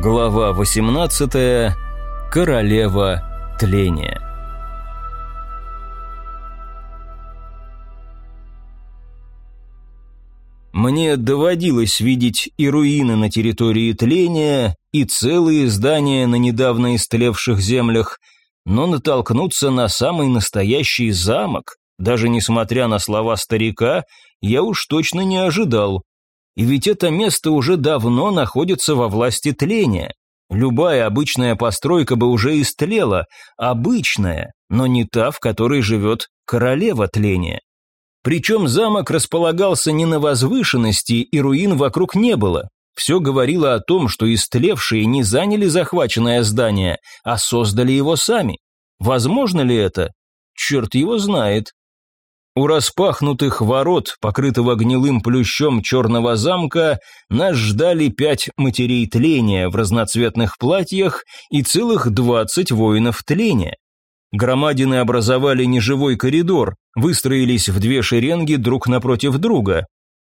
Глава 18. Королева тления. Мне доводилось видеть и руины на территории тления, и целые здания на недавно истлевших землях, но натолкнуться на самый настоящий замок, даже несмотря на слова старика, я уж точно не ожидал. И ведь это место уже давно находится во власти тления. Любая обычная постройка бы уже истлела, обычная, но не та, в которой живет королева тления. Причем замок располагался не на возвышенности, и руин вокруг не было. Все говорило о том, что истлевшие не заняли захваченное здание, а создали его сами. Возможно ли это? Черт его знает. У распахнутых ворот, покрытого гнилым плющом черного замка, нас ждали пять матерей тления в разноцветных платьях и целых двадцать воинов тления. Громадины образовали неживой коридор, выстроились в две шеренги друг напротив друга.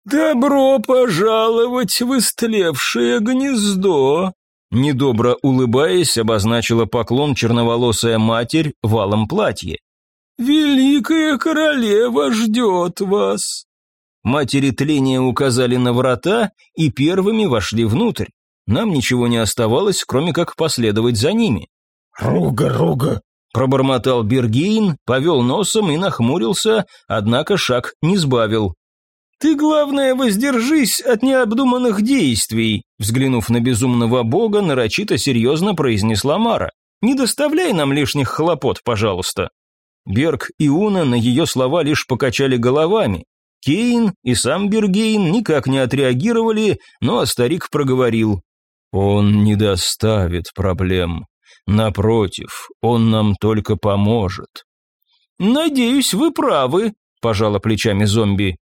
«Добро пожаловать в истлевшее гнездо!» Недобро улыбаясь, обозначила поклон черноволосая матерь в алом платье. «Великая королева ждет вас!» Матери тления указали на врата и первыми вошли внутрь. Нам ничего не оставалось, кроме как последовать за ними. «Руга, руга!» Пробормотал Бергейн, повел носом и нахмурился, однако шаг не сбавил. «Ты, главное, воздержись от необдуманных действий», взглянув на безумного бога, нарочито серьезно произнесла Мара. «Не доставляй нам лишних хлопот, пожалуйста». Берг и Уна на ее слова лишь покачали головами. Кейн и сам Бергейн никак не отреагировали, но старик проговорил. «Он не доставит проблем. Напротив, он нам только поможет». «Надеюсь, вы правы», – пожала плечами зомби.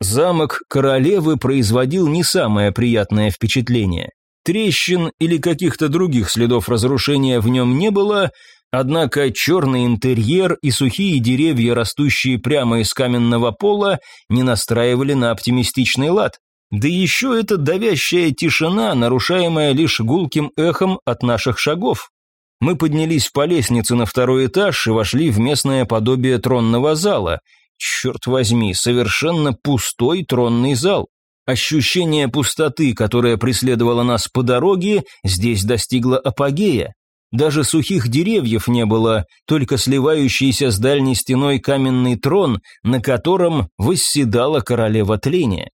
Замок королевы производил не самое приятное впечатление. Трещин или каких-то других следов разрушения в нем не было, Однако черный интерьер и сухие деревья, растущие прямо из каменного пола, не настраивали на оптимистичный лад. Да еще эта давящая тишина, нарушаемая лишь гулким эхом от наших шагов. Мы поднялись по лестнице на второй этаж и вошли в местное подобие тронного зала. Черт возьми, совершенно пустой тронный зал. Ощущение пустоты, которое преследовало нас по дороге, здесь достигло апогея. Даже сухих деревьев не было, только сливающийся с дальней стеной каменный трон, на котором восседала королева тления.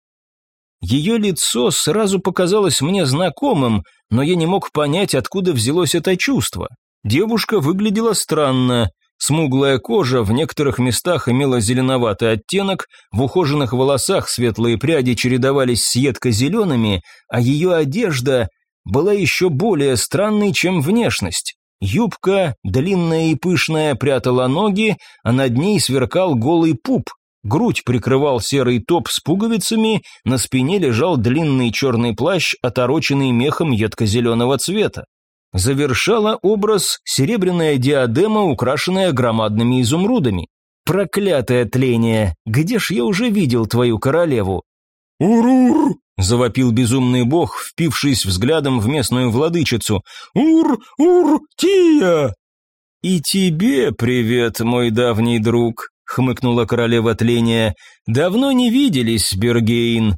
Ее лицо сразу показалось мне знакомым, но я не мог понять, откуда взялось это чувство. Девушка выглядела странно, смуглая кожа в некоторых местах имела зеленоватый оттенок, в ухоженных волосах светлые пряди чередовались с едко-зелеными, а ее одежда была еще более странной, чем внешность. Юбка, длинная и пышная, прятала ноги, а над ней сверкал голый пуп. Грудь прикрывал серый топ с пуговицами, на спине лежал длинный черный плащ, отороченный мехом едко-зеленого цвета. Завершала образ серебряная диадема, украшенная громадными изумрудами. «Проклятое тление! Где ж я уже видел твою королеву?» «Урур!» – завопил безумный бог, впившись взглядом в местную владычицу. «Ур! Ур! Тия!» «И тебе привет, мой давний друг», – хмыкнула королева тления. «Давно не виделись, Бергейн».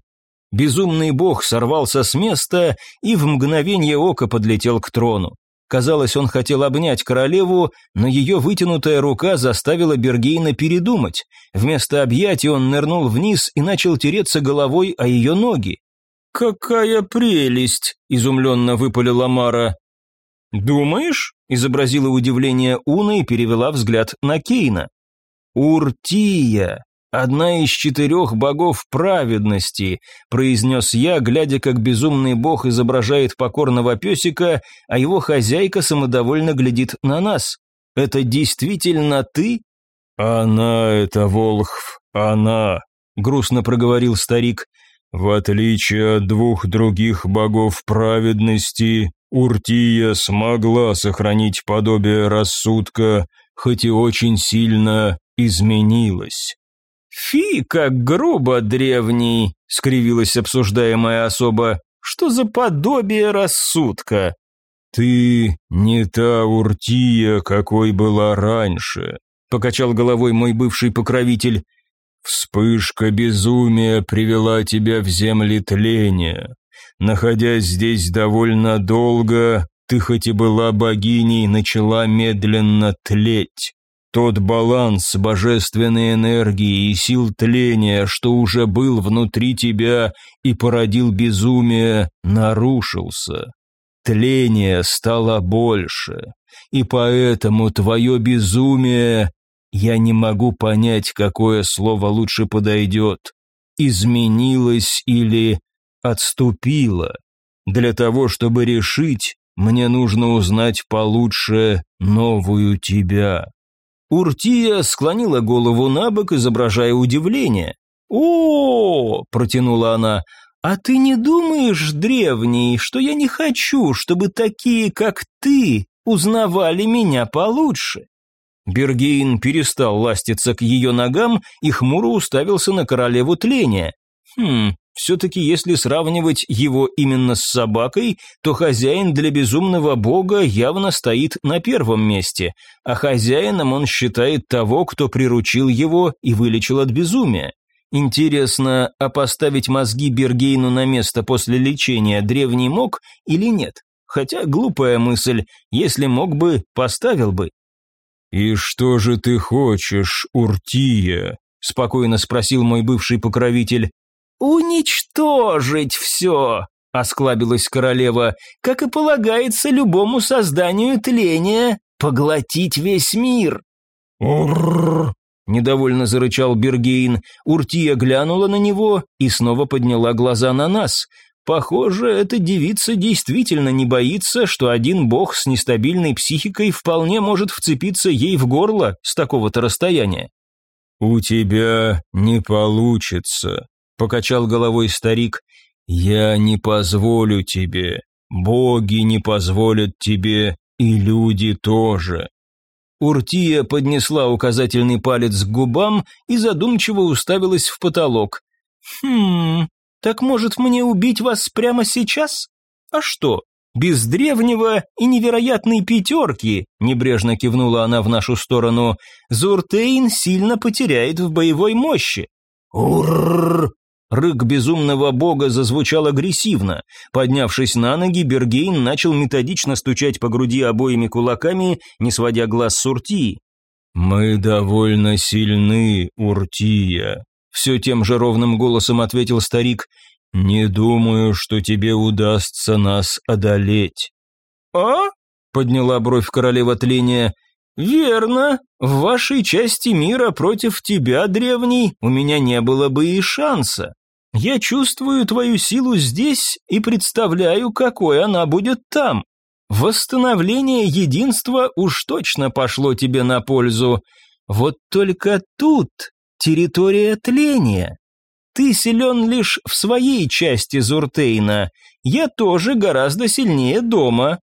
Безумный бог сорвался с места и в мгновение ока подлетел к трону. Казалось, он хотел обнять королеву, но ее вытянутая рука заставила Бергейна передумать. Вместо объятий он нырнул вниз и начал тереться головой о ее ноги. «Какая прелесть!» – изумленно выпалила Мара. «Думаешь?» – изобразила удивление Уна и перевела взгляд на Кейна. «Уртия!» «Одна из четырех богов праведности», – произнес я, глядя, как безумный бог изображает покорного песика, а его хозяйка самодовольно глядит на нас. «Это действительно ты?» «Она — это Волхв, она», — грустно проговорил старик. «В отличие от двух других богов праведности, Уртия смогла сохранить подобие рассудка, хоть и очень сильно изменилась». «Фи, как грубо, древний!» — скривилась обсуждаемая особа. «Что за подобие рассудка?» «Ты не та Уртия, какой была раньше», — покачал головой мой бывший покровитель. «Вспышка безумия привела тебя в земли тления. Находясь здесь довольно долго, ты хоть и была богиней, начала медленно тлеть. Тот баланс божественной энергии и сил тления, что уже был внутри тебя и породил безумие, нарушился. Тление стало больше, и поэтому твое безумие, я не могу понять, какое слово лучше подойдет, изменилось или отступило. Для того, чтобы решить, мне нужно узнать получше новую тебя. Уртия склонила голову на бок, изображая удивление. «О, -о, протянула она, — а ты не думаешь, древний, что я не хочу, чтобы такие, как ты, узнавали меня получше?» Бергейн перестал ластиться к ее ногам и хмуро уставился на королеву тления. «Хм, все-таки если сравнивать его именно с собакой, то хозяин для безумного бога явно стоит на первом месте, а хозяином он считает того, кто приручил его и вылечил от безумия. Интересно, а поставить мозги Бергейну на место после лечения древний мог или нет? Хотя глупая мысль, если мог бы, поставил бы. «И что же ты хочешь, Уртия?» – спокойно спросил мой бывший покровитель. «Уничтожить все!» — осклабилась королева, «как и полагается любому созданию тления, поглотить весь мир». Недовольно зарычал Бергейн. Уртия глянула на него и снова подняла глаза на нас. Похоже, эта девица действительно не боится, что один бог с нестабильной психикой вполне может вцепиться ей в горло с такого-то расстояния. «У тебя не получится», покачал головой старик. Я не позволю тебе. Боги не позволят тебе, и люди тоже. Уртия поднесла указательный палец к губам и задумчиво уставилась в потолок. «Хм, так может мне убить вас прямо сейчас? А что, без древнего и невероятной пятерки?» Небрежно кивнула она в нашу сторону. «Зуртейн сильно потеряет в боевой мощи». «Урррр!» Рык безумного бога зазвучал агрессивно. Поднявшись на ноги, Бергейн начал методично стучать по груди обоими кулаками, не сводя глаз с Уртии. «Мы довольно сильны, Уртия», — все тем же ровным голосом ответил старик. «Не думаю, что тебе удастся нас одолеть». «А?» — подняла бровь королева тления. «Верно. В вашей части мира против тебя, древний, у меня не было бы и шанса. Я чувствую твою силу здесь и представляю, какой она будет там. Восстановление единства уж точно пошло тебе на пользу. Вот только тут территория тления. Ты силен лишь в своей части Зуртейна. Я тоже гораздо сильнее дома.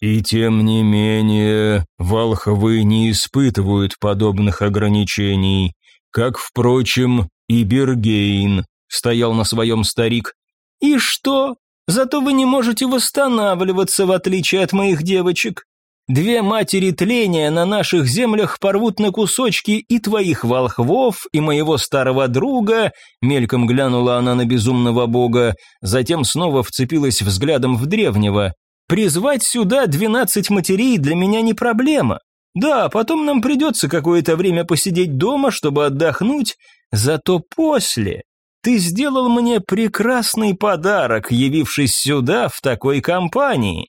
И тем не менее, волхвы не испытывают подобных ограничений, как, впрочем, и Бергейн стоял на своем старик. «И что? Зато вы не можете восстанавливаться, в отличие от моих девочек. Две матери тления на наших землях порвут на кусочки и твоих волхвов, и моего старого друга», мельком глянула она на безумного бога, затем снова вцепилась взглядом в древнего. «Призвать сюда двенадцать матерей для меня не проблема. Да, потом нам придется какое-то время посидеть дома, чтобы отдохнуть, зато после ты сделал мне прекрасный подарок, явившись сюда в такой компании».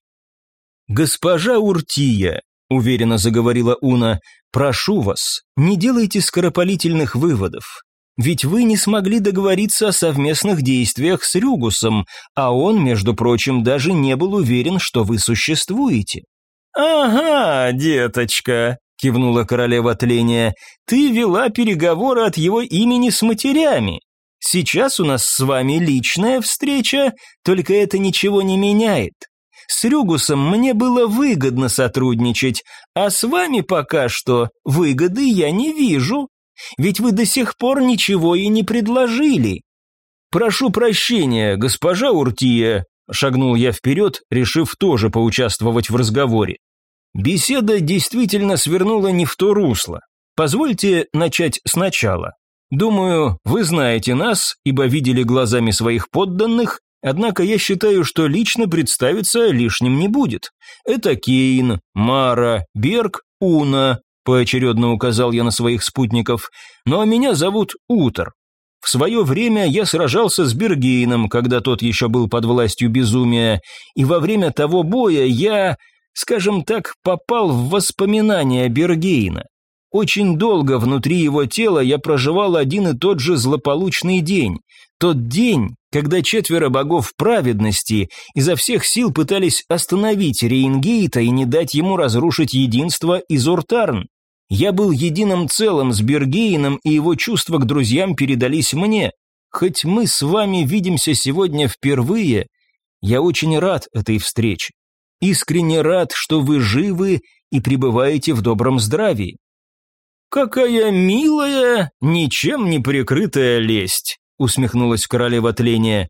«Госпожа Уртия», — уверенно заговорила Уна, — «прошу вас, не делайте скоропалительных выводов. Ведь вы не смогли договориться о совместных действиях с Рюгусом, а он, между прочим, даже не был уверен, что вы существуете». «Ага, деточка», — кивнула королева тления, — «ты вела переговоры от его имени с матерями. Сейчас у нас с вами личная встреча, только это ничего не меняет. С Рюгусом мне было выгодно сотрудничать, а с вами пока что выгоды я не вижу. Ведь вы до сих пор ничего и не предложили. Прошу прощения, госпожа Уртия, шагнул я вперед, решив тоже поучаствовать в разговоре. Беседа действительно свернула не в то русло. Позвольте начать сначала. Думаю, вы знаете нас, ибо видели глазами своих подданных, однако я считаю, что лично представиться лишним не будет. Это Кейн, Мара, Берг, Уна, поочередно указал я на своих спутников, ну а меня зовут Утор. В свое время я сражался с Бергейном, когда тот еще был под властью безумия, и во время того боя я, скажем так, попал в воспоминания Бергейна. Очень долго внутри его тела я проживал один и тот же злополучный день. Тот день, когда четверо богов праведности изо всех сил пытались остановить Рейнгейта и не дать ему разрушить единство из Уртарн. Я был единым целым с Бергейном, и его чувства к друзьям передались мне. Хоть мы с вами видимся сегодня впервые, я очень рад этой встрече. Искренне рад, что вы живы и пребываете в добром здравии. «Какая милая, ничем не прикрытая лесть», — усмехнулась королева тления.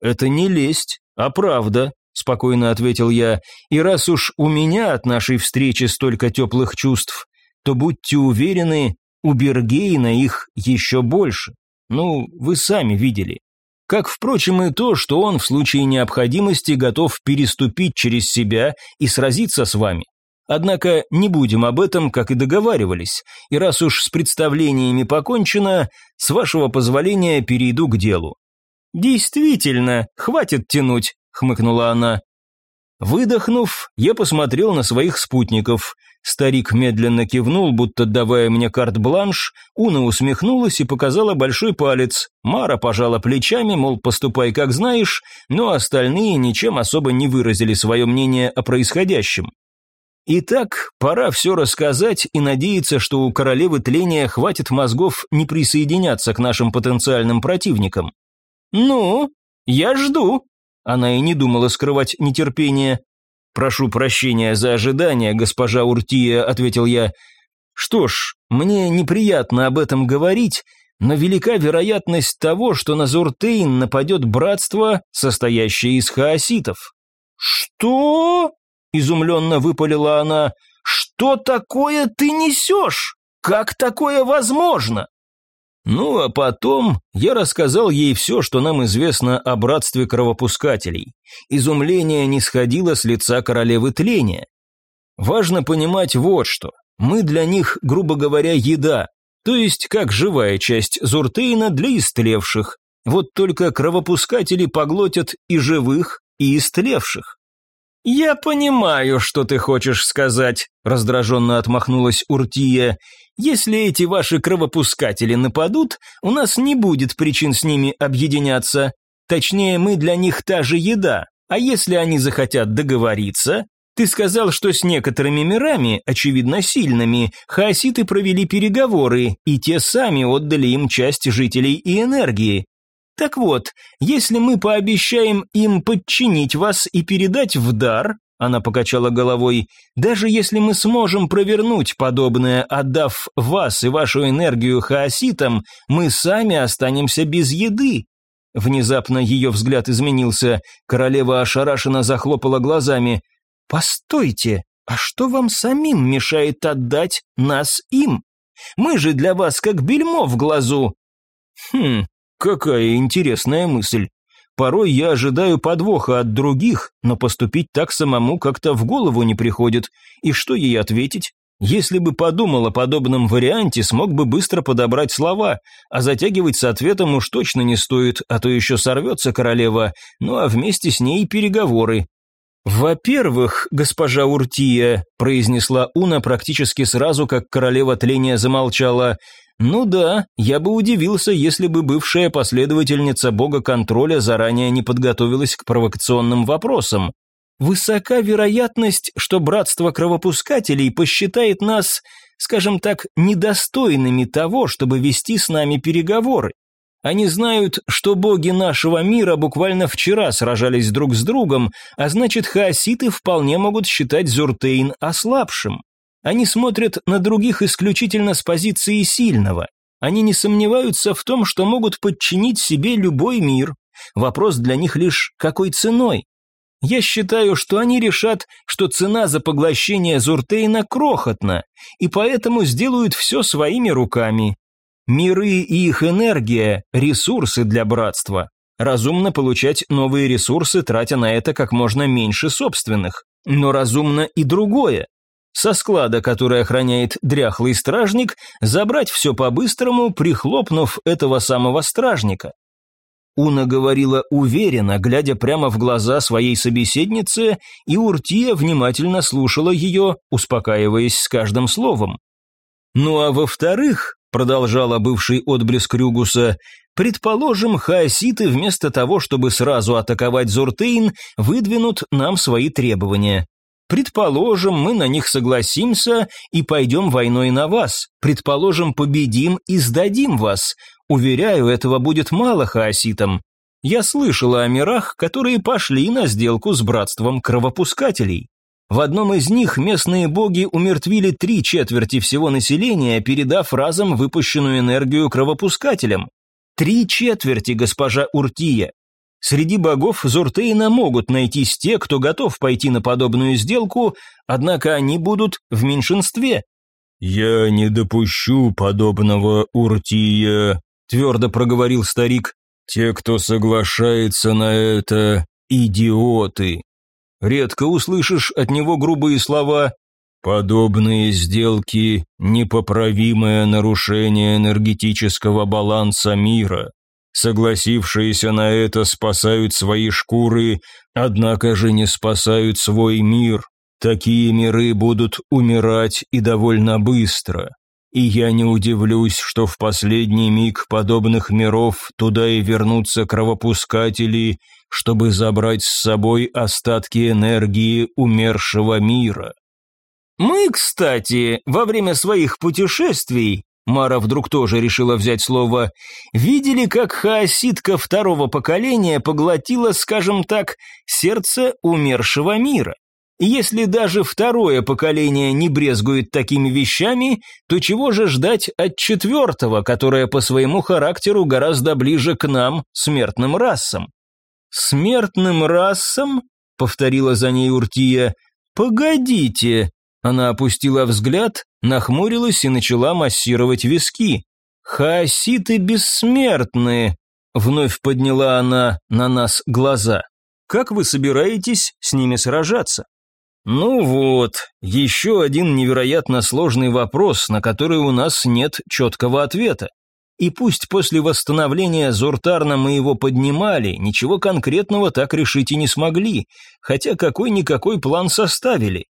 «Это не лесть, а правда», — спокойно ответил я, «и раз уж у меня от нашей встречи столько теплых чувств, то будьте уверены, у Бергейна их еще больше. Ну, вы сами видели. Как, впрочем, и то, что он в случае необходимости готов переступить через себя и сразиться с вами. Однако не будем об этом, как и договаривались, и раз уж с представлениями покончено, с вашего позволения перейду к делу». «Действительно, хватит тянуть», — хмыкнула она. Выдохнув, я посмотрел на своих спутников. Старик медленно кивнул, будто давая мне карт-бланш, Уна усмехнулась и показала большой палец. Мара пожала плечами, мол, поступай как знаешь, но остальные ничем особо не выразили свое мнение о происходящем. Итак, пора все рассказать и надеяться, что у королевы тления хватит мозгов не присоединяться к нашим потенциальным противникам. «Ну, я жду», — она и не думала скрывать нетерпение. «Прошу прощения за ожидание, госпожа Уртия», — ответил я. «Что ж, мне неприятно об этом говорить, но велика вероятность того, что на Зуртейн нападет братство, состоящее из хаоситов». «Что?» Изумленно выпалила она. «Что такое ты несешь? Как такое возможно?» Ну, а потом я рассказал ей все, что нам известно о братстве кровопускателей. Изумление не сходило с лица королевы тления. Важно понимать вот что. Мы для них, грубо говоря, еда, то есть как живая часть Зуртейна для истлевших. Вот только кровопускатели поглотят и живых, и истлевших. «Я понимаю, что ты хочешь сказать», – раздраженно отмахнулась Уртия. «Если эти ваши кровопускатели нападут, у нас не будет причин с ними объединяться. Точнее, мы для них та же еда. А если они захотят договориться, ты сказал, что с некоторыми мирами, очевидно сильными, хаоситы провели переговоры, и те сами отдали им часть жителей и энергии. Так вот, если мы пообещаем им подчинить вас и передать в дар, она покачала головой, даже если мы сможем провернуть подобное, отдав вас и вашу энергию хаоситам, мы сами останемся без еды. Внезапно ее взгляд изменился, королева ошарашенно захлопала глазами. «Постойте, а что вам самим мешает отдать нас им? Мы же для вас как бельмо в глазу». «Хм, Какая интересная мысль. Порой я ожидаю подвоха от других, но поступить так самому как-то в голову не приходит. И что ей ответить? Если бы подумал о подобном варианте, смог бы быстро подобрать слова, а затягивать с ответом уж точно не стоит, а то еще сорвется королева, ну а вместе с ней переговоры. «Во-первых, госпожа Уртия», – произнесла Уна практически сразу, как королева тления замолчала, ну да, я бы удивился, если бы бывшая последовательница бога контроля заранее не подготовилась к провокационным вопросам. Высока вероятность, что братство кровопускателей посчитает нас, скажем так, недостойными того, чтобы вести с нами переговоры. Они знают, что боги нашего мира буквально вчера сражались друг с другом, а значит, хаоситы вполне могут считать Зуртейн ослабшим. Они смотрят на других исключительно с позиции сильного. Они не сомневаются в том, что могут подчинить себе любой мир. вопрос для них лишь какой ценой. Я считаю, что они решат, что цена за поглощение Зуртейна крохотна, и поэтому сделают все своими руками. Миры и их энергия – ресурсы для братства. Разумно получать новые ресурсы, тратя на это как можно меньше собственных. Но разумно и другое. Со склада, который охраняет дряхлый стражник, забрать все по-быстрому, прихлопнув этого самого стражника. Уна говорила уверенно, глядя прямо в глаза своей собеседнице, и Уртия внимательно слушала ее, успокаиваясь с каждым словом. «Ну а во-вторых», — продолжала бывший отблеск Рюгуса, «предположим, хаоситы вместо того, чтобы сразу атаковать Зуртейн, выдвинут нам свои требования. Предположим, мы на них согласимся и пойдем войной на вас. Предположим, победим и сдадим вас. Уверяю, этого будет мало хаоситам. Я слышала о мирах, которые пошли на сделку с братством кровопускателей. В одном из них местные боги умертвили три четверти всего населения, передав разом выпущенную энергию кровопускателям. Три четверти, госпожа Уртия. Среди богов Зуртейна могут найтись те, кто готов пойти на подобную сделку, однако они будут в меньшинстве. «Я не допущу подобного, Уртия», твердо проговорил старик. Те, кто соглашается на это, идиоты. Редко услышишь от него грубые слова Подобные сделки – непоправимое нарушение энергетического баланса мира. Согласившиеся на это спасают свои шкуры, однако же не спасают свой мир. Такие миры будут умирать и довольно быстро. И я не удивлюсь, что в последний миг подобных миров туда и вернутся кровопускатели, чтобы забрать с собой остатки энергии умершего мира. Мы, кстати, во время своих путешествий, Мара вдруг тоже решила взять слово, видели, как хаоситка второго поколения поглотила, скажем так, сердце умершего мира. Если даже второе поколение не брезгует такими вещами, то чего же ждать от четвертого, которое по своему характеру гораздо ближе к нам, смертным расам? «Смертным расам?» — повторила за ней Уртия. «Погодите!» Она опустила взгляд, нахмурилась и начала массировать виски. «Хаоситы бессмертные!» — вновь подняла она на нас глаза. «Как вы собираетесь с ними сражаться?» Ну вот, еще один невероятно сложный вопрос, на который у нас нет четкого ответа. И пусть после восстановления Зуртарна мы его поднимали, ничего конкретного так решить и не смогли, хотя какой-никакой план составили.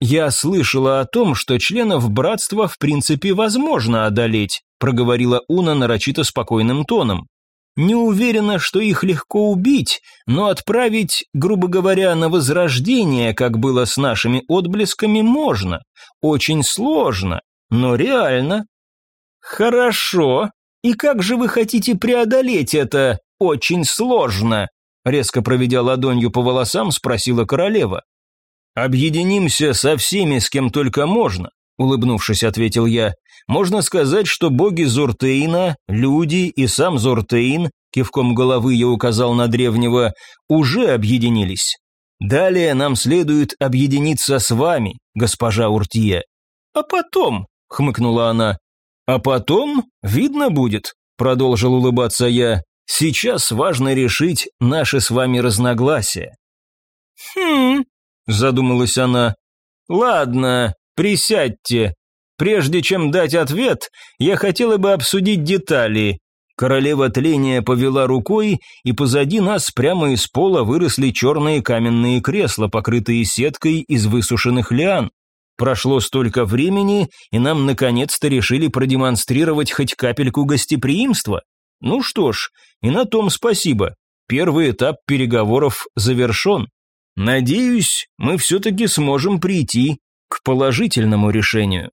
Я слышала о том, что членов братства в принципе возможно одолеть, проговорила Уна нарочито спокойным тоном. Не уверена, что их легко убить, но отправить, грубо говоря, на возрождение, как было с нашими отблесками, можно. Очень сложно, но реально. Хорошо. И как же вы хотите преодолеть это очень сложно? Резко проведя ладонью по волосам, спросила королева. Объединимся со всеми, с кем только можно улыбнувшись, ответил я. Можно сказать, что боги Зуртейна, люди и сам Зуртейн, кивком головы я указал на древнего, уже объединились. Далее нам следует объединиться с вами, госпожа Уртия. А потом, хмыкнула она. А потом видно будет, продолжил улыбаться я. Сейчас важно решить наши с вами разногласия. Хм, задумалась она. Ладно, «Присядьте. Прежде чем дать ответ, я хотела бы обсудить детали». Королева тления повела рукой, и позади нас прямо из пола выросли черные каменные кресла, покрытые сеткой из высушенных лиан. Прошло столько времени, и нам наконец-то решили продемонстрировать хоть капельку гостеприимства. Ну что ж, и на том спасибо. Первый этап переговоров завершен. Надеюсь, мы все-таки сможем прийти к положительному решению.